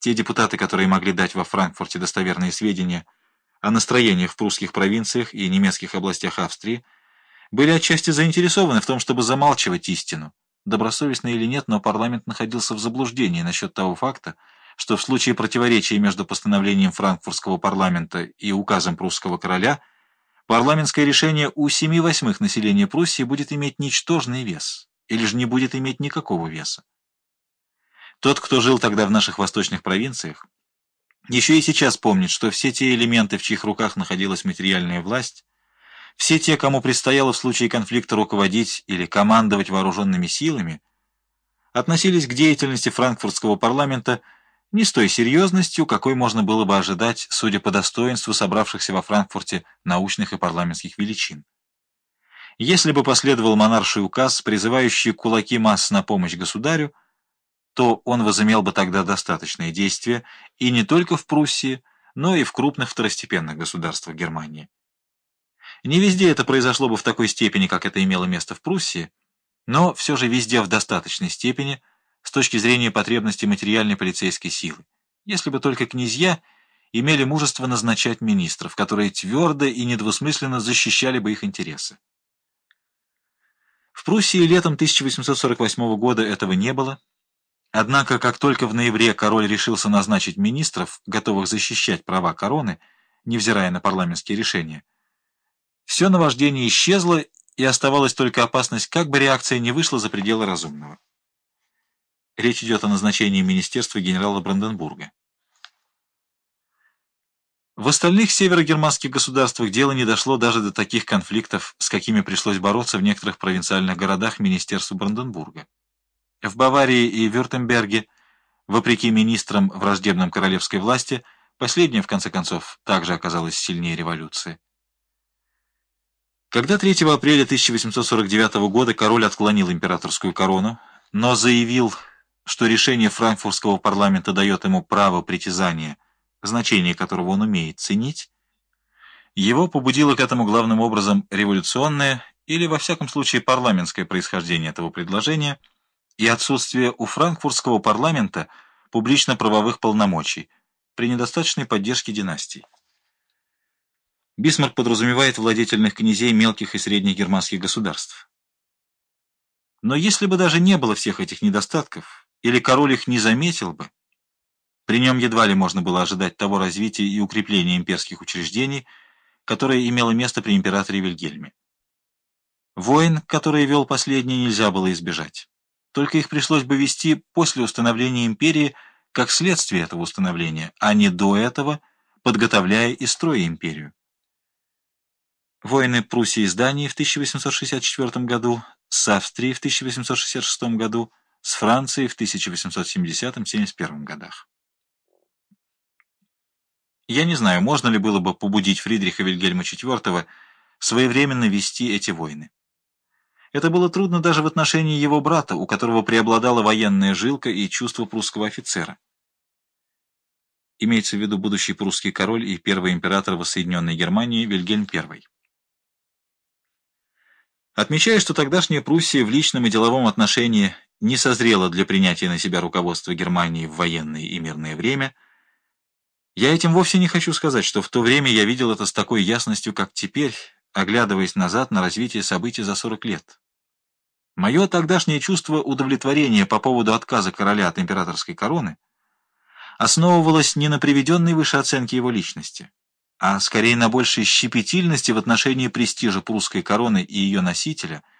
Те депутаты, которые могли дать во Франкфурте достоверные сведения о настроениях в прусских провинциях и немецких областях Австрии, были отчасти заинтересованы в том, чтобы замалчивать истину. Добросовестно или нет, но парламент находился в заблуждении насчет того факта, что в случае противоречия между постановлением франкфуртского парламента и указом прусского короля парламентское решение у семи восьмых населения Пруссии будет иметь ничтожный вес, или же не будет иметь никакого веса. Тот, кто жил тогда в наших восточных провинциях, еще и сейчас помнит, что все те элементы, в чьих руках находилась материальная власть, все те, кому предстояло в случае конфликта руководить или командовать вооруженными силами, относились к деятельности франкфуртского парламента не с той серьезностью, какой можно было бы ожидать, судя по достоинству собравшихся во Франкфурте научных и парламентских величин. Если бы последовал монарший указ, призывающий кулаки масс на помощь государю, то он возымел бы тогда достаточное действие и не только в Пруссии, но и в крупных второстепенных государствах Германии. Не везде это произошло бы в такой степени, как это имело место в Пруссии, но все же везде в достаточной степени с точки зрения потребности материальной полицейской силы, если бы только князья имели мужество назначать министров, которые твердо и недвусмысленно защищали бы их интересы. В Пруссии летом 1848 года этого не было, Однако, как только в ноябре король решился назначить министров, готовых защищать права короны, невзирая на парламентские решения, все наваждение исчезло, и оставалась только опасность, как бы реакция не вышла за пределы разумного. Речь идет о назначении министерства генерала Бранденбурга. В остальных северогерманских государствах дело не дошло даже до таких конфликтов, с какими пришлось бороться в некоторых провинциальных городах министерству Бранденбурга. В Баварии и Вюртемберге, вопреки министрам враждебным королевской власти, последняя, в конце концов, также оказалась сильнее революции. Когда 3 апреля 1849 года король отклонил императорскую корону, но заявил, что решение франкфуртского парламента дает ему право притязания, значение которого он умеет ценить, его побудило к этому главным образом революционное или, во всяком случае, парламентское происхождение этого предложения – и отсутствие у франкфуртского парламента публично-правовых полномочий при недостаточной поддержке династий. Бисмарк подразумевает владетельных князей мелких и средних германских государств. Но если бы даже не было всех этих недостатков, или король их не заметил бы, при нем едва ли можно было ожидать того развития и укрепления имперских учреждений, которое имело место при императоре Вильгельме. Войн, которые вел последний, нельзя было избежать только их пришлось бы вести после установления империи как следствие этого установления, а не до этого, подготовляя и строя империю. Войны Пруссии с Данией в 1864 году, с Австрией в 1866 году, с Францией в 1870-71 годах. Я не знаю, можно ли было бы побудить Фридриха Вильгельма IV своевременно вести эти войны. Это было трудно даже в отношении его брата, у которого преобладала военная жилка и чувство прусского офицера. Имеется в виду будущий прусский король и первый император воссоединенной Германии Вильгельм I. Отмечая, что тогдашняя Пруссия в личном и деловом отношении не созрела для принятия на себя руководства Германии в военное и мирное время, я этим вовсе не хочу сказать, что в то время я видел это с такой ясностью, как теперь, оглядываясь назад на развитие событий за 40 лет. Мое тогдашнее чувство удовлетворения по поводу отказа короля от императорской короны основывалось не на приведенной выше оценке его личности, а скорее на большей щепетильности в отношении престижа прусской короны и ее носителя –